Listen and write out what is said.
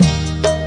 Música